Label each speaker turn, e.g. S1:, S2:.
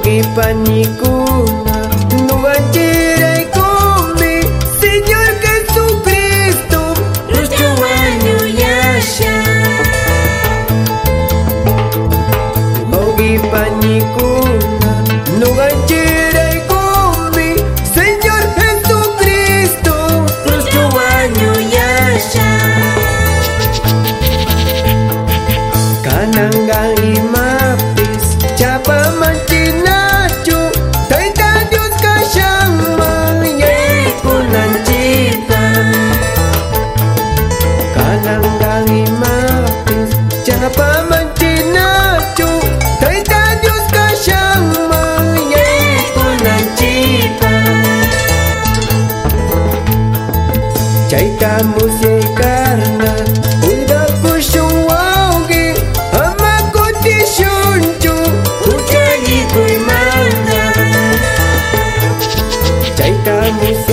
S1: Ugi panikuna Nubachira y kumbi Señor Jesucristo. Ruchawanu yasha Ugi panikuna Nubachira y kumbi Señor Jesucristo. Ruchawanu yasha Kanangan Caitamos e carna Uida puxu alguém Ama kuti shunchu Kuchagi kuimana Caitamos e